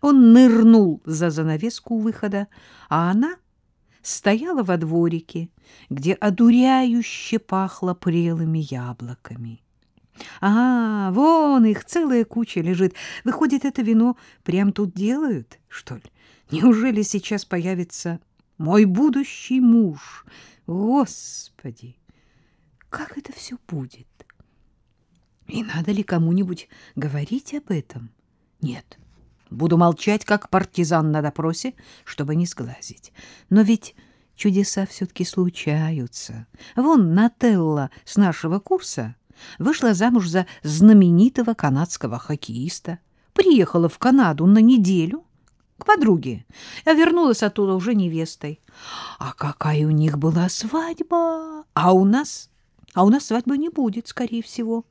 Он нырнул за занавеску выхода, а она стояла во дворике, где одуряюще пахло прелыми яблоками. А, вон их целая куча лежит. Выходит, это вино прям тут делают, что ли? Неужели сейчас появится мой будущий муж? Господи, как это все будет? И надо ли кому-нибудь говорить об этом? Нет, буду молчать, как партизан на допросе, чтобы не сглазить. Но ведь чудеса все-таки случаются. Вон Нателла с нашего курса вышла замуж за знаменитого канадского хоккеиста, приехала в Канаду на неделю к подруге, а вернулась оттуда уже невестой. А какая у них была свадьба! А у нас... А у нас свадьбы не будет, скорее всего.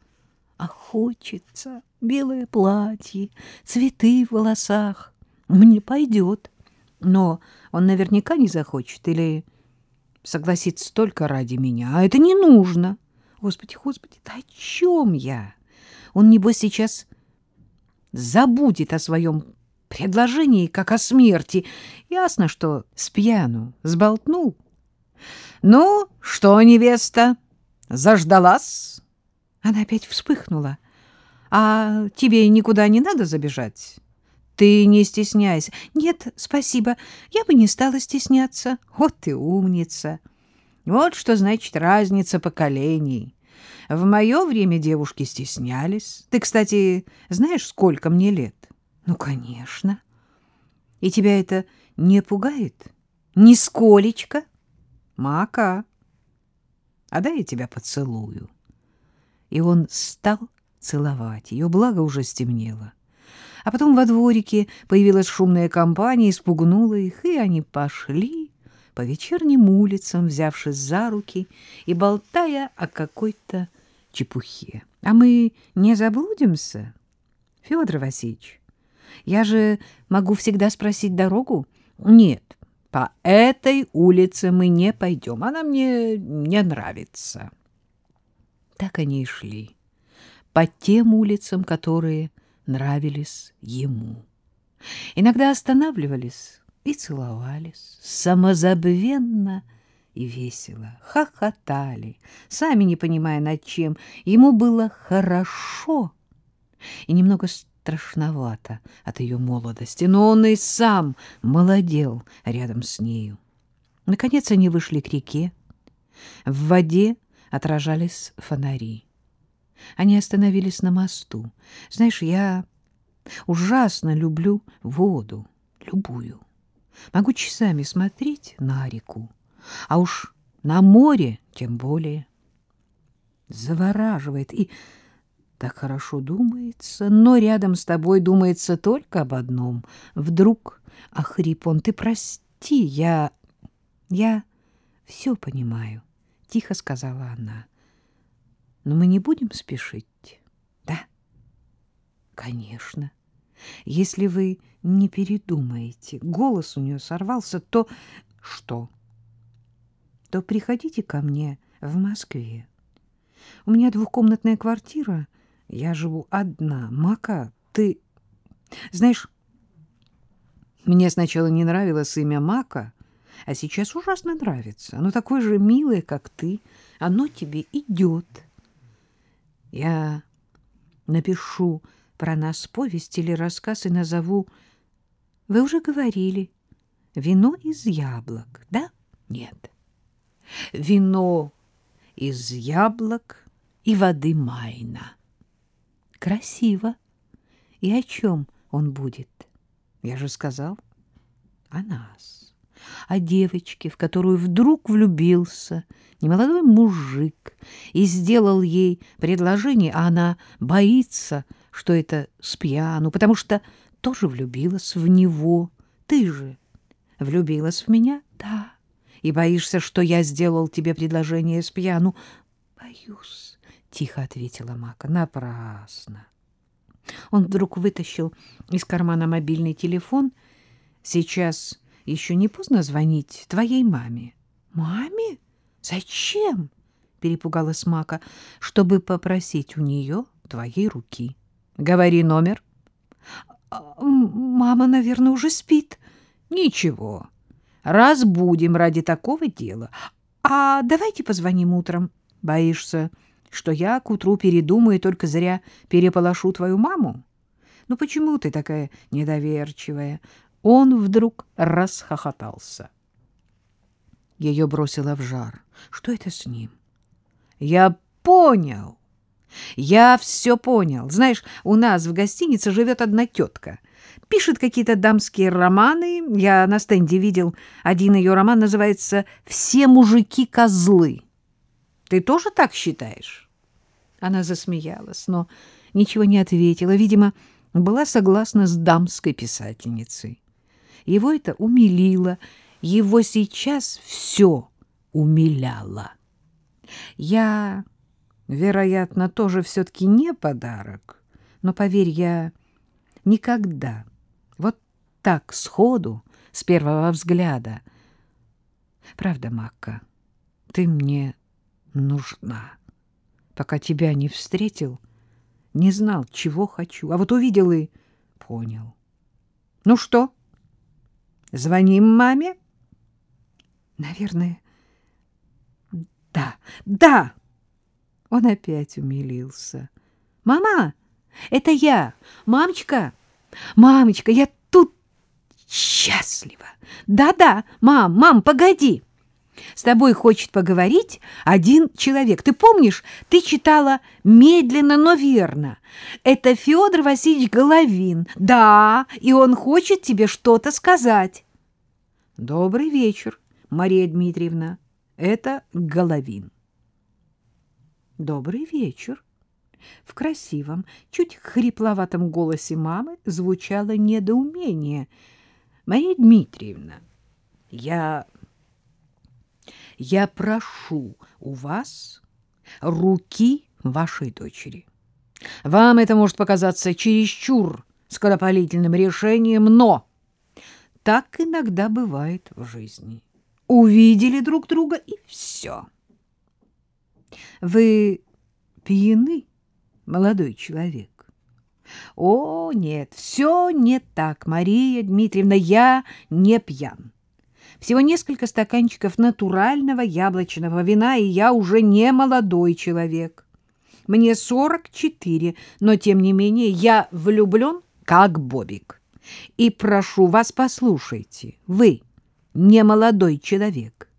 А хочется белое платье, цветы в волосах. Мне пойдет. Но он наверняка не захочет или согласится только ради меня. А это не нужно. Господи, господи, да о чем я? Он, небось, сейчас забудет о своем предложении, как о смерти. Ясно, что с пьяну сболтнул. — Ну, что, невеста, заждалась? Она опять вспыхнула. А тебе никуда не надо забежать? Ты не стесняйся. Нет, спасибо. Я бы не стала стесняться. Вот ты умница. Вот что значит разница поколений. В мое время девушки стеснялись. Ты, кстати, знаешь, сколько мне лет? Ну, конечно. И тебя это не пугает? Нисколечко? Мака. А дай я тебя поцелую и он стал целовать ее, благо уже стемнело. А потом во дворике появилась шумная компания, испугнула их, и они пошли по вечерним улицам, взявшись за руки и болтая о какой-то чепухе. А мы не заблудимся, Федор Васильевич? Я же могу всегда спросить дорогу? Нет, по этой улице мы не пойдем, она мне не нравится. Так они и шли, по тем улицам, которые нравились ему. Иногда останавливались и целовались, самозабвенно и весело, хохотали, сами не понимая над чем. Ему было хорошо и немного страшновато от ее молодости, но он и сам молодел рядом с нею. Наконец они вышли к реке. В воде отражались фонари. Они остановились на мосту. Знаешь, я ужасно люблю воду, любую. Могу часами смотреть на реку, а уж на море тем более. Завораживает и так хорошо думается, но рядом с тобой думается только об одном. Вдруг охрип он, ты прости, я... я все понимаю. — тихо сказала она. — Но мы не будем спешить, да? — Конечно. Если вы не передумаете, голос у нее сорвался, то... Что? То приходите ко мне в Москве. У меня двухкомнатная квартира, я живу одна. Мака, ты... Знаешь, мне сначала не нравилось имя Мака, а сейчас ужасно нравится. Оно такое же милое, как ты. Оно тебе идет. Я напишу про нас повесть или рассказ и назову... Вы уже говорили. Вино из яблок, да? Нет. Вино из яблок и воды майна. Красиво. И о чем он будет? Я же сказал, о нас о девочке, в которую вдруг влюбился немолодой мужик и сделал ей предложение, а она боится, что это с пьяну, потому что тоже влюбилась в него. Ты же влюбилась в меня? Да. И боишься, что я сделал тебе предложение с пьяну? Боюсь, — тихо ответила Мака. Напрасно. Он вдруг вытащил из кармана мобильный телефон. Сейчас еще не поздно звонить твоей маме. — Маме? Зачем? — перепугалась Мака. — Чтобы попросить у нее твоей руки. — Говори номер. Мама, наверное, уже спит. Ничего, разбудим ради такого дела. А давайте позвоним утром. Боишься, что я к утру передумаю и только зря переполошу твою маму? Ну почему ты такая недоверчивая? Он вдруг расхохотался. Ее бросило в жар. Что это с ним? Я понял. Я все понял. Знаешь, у нас в гостинице живет одна тетка. Пишет какие-то дамские романы. Я на стенде видел один ее роман, называется «Все мужики козлы». Ты тоже так считаешь? Она засмеялась, но ничего не ответила. Видимо, была согласна с дамской писательницей. Его это умилило. Его сейчас все умиляло. Я, вероятно, тоже все-таки не подарок, но, поверь, я никогда вот так сходу, с первого взгляда. Правда, Макка, ты мне нужна. Пока тебя не встретил, не знал, чего хочу, а вот увидел и понял. Ну что, звоним маме? Наверное, да, да. Он опять умилился. Мама, это я, мамочка, мамочка, я тут счастлива. Да-да, мам, мам, погоди. С тобой хочет поговорить один человек. Ты помнишь, ты читала медленно, но верно. Это Федор Васильевич Головин. Да, и он хочет тебе что-то сказать. Добрый вечер, Мария Дмитриевна. Это Головин. Добрый вечер. В красивом, чуть хрипловатом голосе мамы звучало недоумение. Мария Дмитриевна, я я прошу у вас руки вашей дочери. Вам это может показаться чересчур скоропалительным решением, но так иногда бывает в жизни. Увидели друг друга и все. Вы пьяны, молодой человек? О, нет, все не так, Мария Дмитриевна, я не пьян. Всего несколько стаканчиков натурального яблочного вина, и я уже не молодой человек. Мне 44, но, тем не менее, я влюблен, как Бобик. И прошу вас, послушайте, вы не молодой человек.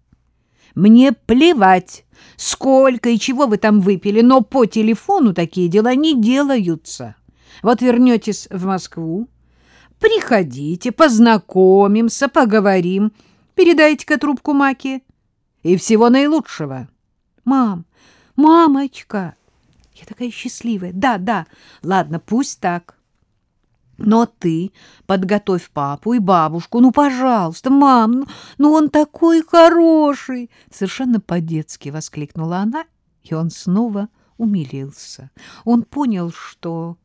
Мне плевать, сколько и чего вы там выпили, но по телефону такие дела не делаются. Вот вернетесь в Москву, приходите, познакомимся, поговорим, Передайте-ка трубку Маке. И всего наилучшего. Мам, мамочка, я такая счастливая. Да, да, ладно, пусть так. Но ты подготовь папу и бабушку. Ну, пожалуйста, мам, ну, ну он такой хороший. Совершенно по-детски воскликнула она, и он снова умилился. Он понял, что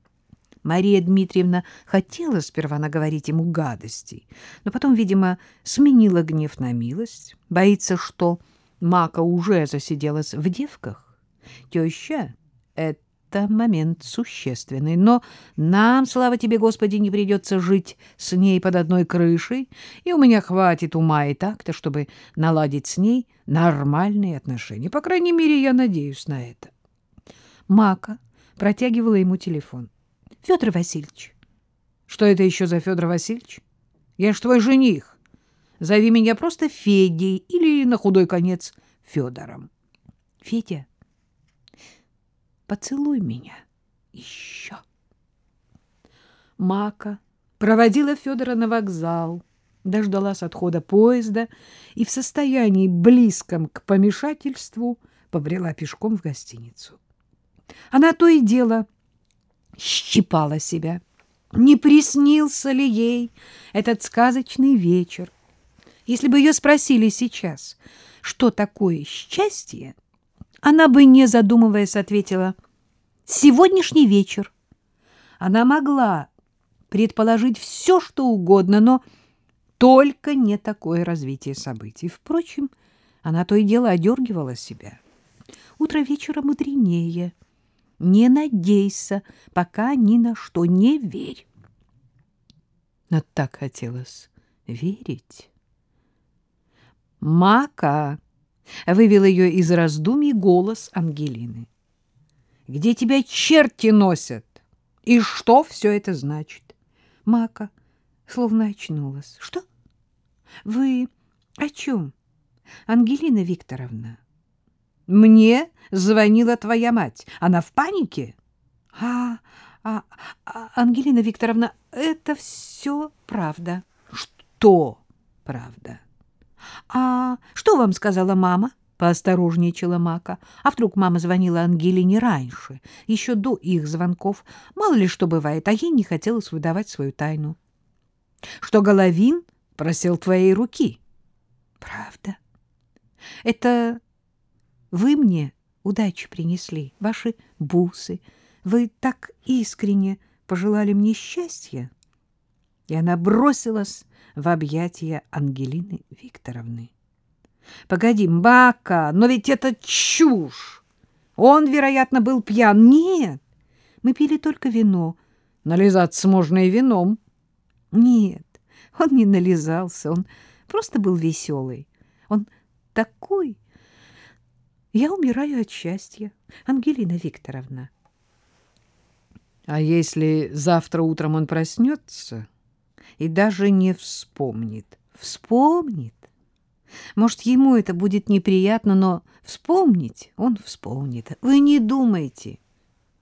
Мария Дмитриевна хотела сперва наговорить ему гадостей, но потом, видимо, сменила гнев на милость, боится, что Мака уже засиделась в девках. Теща — это момент существенный, но нам, слава тебе, Господи, не придется жить с ней под одной крышей, и у меня хватит ума и так-то, чтобы наладить с ней нормальные отношения. По крайней мере, я надеюсь на это. Мака протягивала ему телефон. Федор Васильевич. Что это еще за Федор Васильевич? Я ж твой жених. Зови меня просто Федей или, на худой конец, Федором. Федя, поцелуй меня еще. Мака проводила Федора на вокзал, дождалась отхода поезда и в состоянии близком к помешательству побрела пешком в гостиницу. Она то и дело щипала себя. Не приснился ли ей этот сказочный вечер? Если бы ее спросили сейчас, что такое счастье, она бы, не задумываясь, ответила «Сегодняшний вечер». Она могла предположить все, что угодно, но только не такое развитие событий. Впрочем, она то и дело одергивала себя. Утро вечера мудренее — не надейся, пока ни на что не верь. Но так хотелось верить. «Мака!» — вывел ее из раздумий голос Ангелины. «Где тебя черти носят? И что все это значит?» Мака словно очнулась. «Что? Вы о чем, Ангелина Викторовна?» «Мне звонила твоя мать. Она в панике?» «А, а, а Ангелина Викторовна, это все правда». «Что правда?» «А что вам сказала мама?» — поосторожничала Мака. «А вдруг мама звонила Ангелине раньше, еще до их звонков? Мало ли что бывает, а ей не хотелось выдавать свою тайну». «Что Головин просил твоей руки?» «Правда? Это вы мне удачи принесли, ваши бусы. Вы так искренне пожелали мне счастья?» И она бросилась в объятия Ангелины Викторовны. — Погоди, Мака, но ведь это чушь! Он, вероятно, был пьян. Нет, мы пили только вино. Нализаться можно и вином. Нет, он не нализался, он просто был веселый. Он такой... Я умираю от счастья, Ангелина Викторовна. А если завтра утром он проснется и даже не вспомнит. Вспомнит. Может, ему это будет неприятно, но вспомнить он вспомнит. Вы не думайте.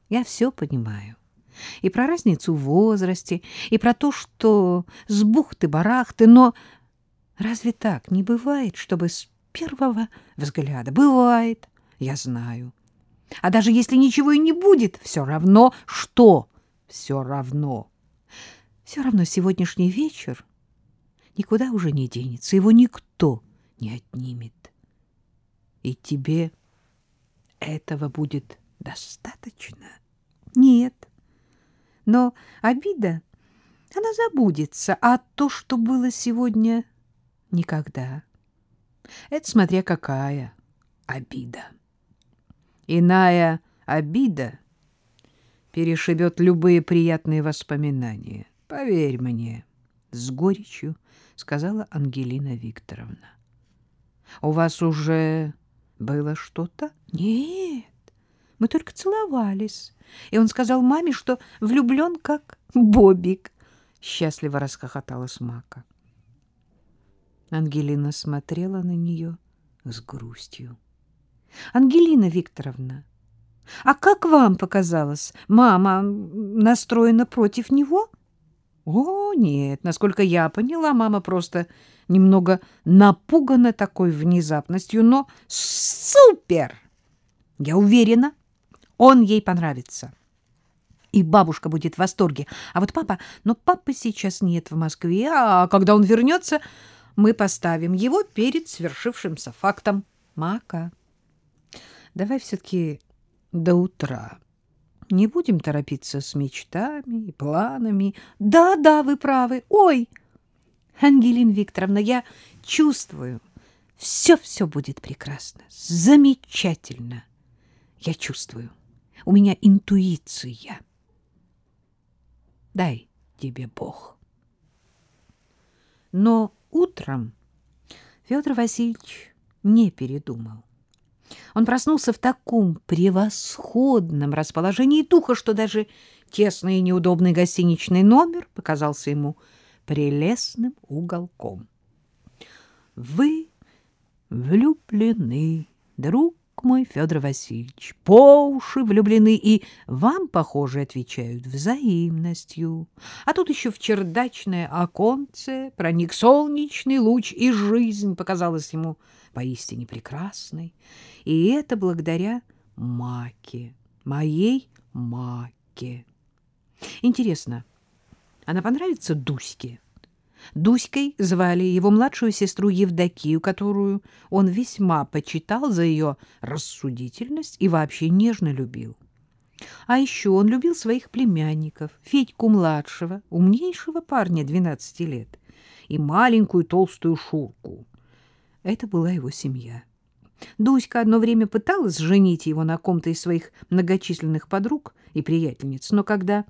Я все понимаю. И про разницу в возрасте, и про то, что с бухты-барахты, но разве так не бывает, чтобы с первого взгляда? Бывает, я знаю. А даже если ничего и не будет, все равно что? Все равно. Все равно сегодняшний вечер никуда уже не денется, его никто не отнимет. И тебе этого будет достаточно? Нет. Но обида, она забудется, а то, что было сегодня, никогда. Это смотря какая обида. Иная обида перешибет любые приятные воспоминания. Поверь мне, с горечью сказала Ангелина Викторовна. У вас уже было что-то? Нет. Мы только целовались. И он сказал маме, что влюблен как Бобик. Счастливо расхохоталась Мака. Ангелина смотрела на нее с грустью. Ангелина Викторовна, а как вам показалось, мама настроена против него? — о, нет, насколько я поняла, мама просто немного напугана такой внезапностью, но супер! Я уверена, он ей понравится. И бабушка будет в восторге. А вот папа... Но папы сейчас нет в Москве, а когда он вернется, мы поставим его перед свершившимся фактом. Мака, давай все-таки до утра не будем торопиться с мечтами и планами. Да, да, вы правы. Ой, Ангелина Викторовна, я чувствую, все-все будет прекрасно, замечательно. Я чувствую. У меня интуиция. Дай тебе Бог. Но утром Федор Васильевич не передумал. Он проснулся в таком превосходном расположении духа, что даже тесный и неудобный гостиничный номер показался ему прелестным уголком. «Вы влюблены, друг мой Федор Васильевич, по уши влюблены, и вам, похоже, отвечают взаимностью. А тут еще в чердачное оконце проник солнечный луч, и жизнь показалась ему поистине прекрасной. И это благодаря Маке, моей Маке. Интересно, она понравится Дуське? Дуськой звали его младшую сестру Евдокию, которую он весьма почитал за ее рассудительность и вообще нежно любил. А еще он любил своих племянников, Федьку-младшего, умнейшего парня 12 лет, и маленькую толстую Шурку. Это была его семья. Дуська одно время пыталась женить его на ком-то из своих многочисленных подруг и приятельниц, но когда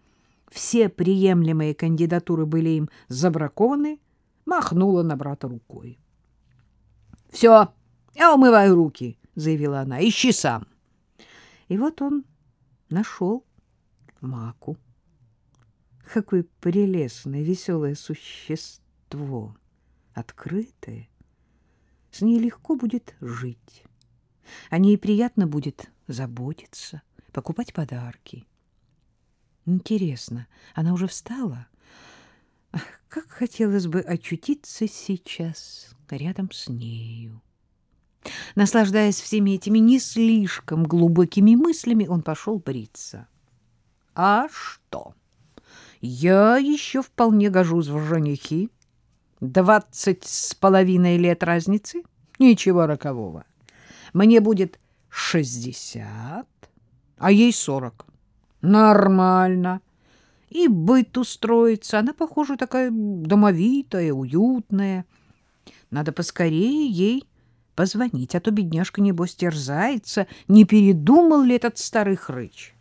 все приемлемые кандидатуры были им забракованы, махнула на брата рукой. — Все, я умываю руки, — заявила она, — ищи сам. И вот он нашел Маку. Какое прелестное, веселое существо, открытое. С ней легко будет жить. О ней приятно будет заботиться, покупать подарки. Интересно, она уже встала? Как хотелось бы очутиться сейчас рядом с нею. Наслаждаясь всеми этими не слишком глубокими мыслями, он пошел бриться. А что? Я еще вполне гожусь в женихи. Двадцать с половиной лет разницы? Ничего рокового. Мне будет шестьдесят, а ей сорок. Нормально. И быт устроится. Она, похоже, такая домовитая, уютная. Надо поскорее ей позвонить, а то бедняжка, небось, терзается, не передумал ли этот старый хрыч.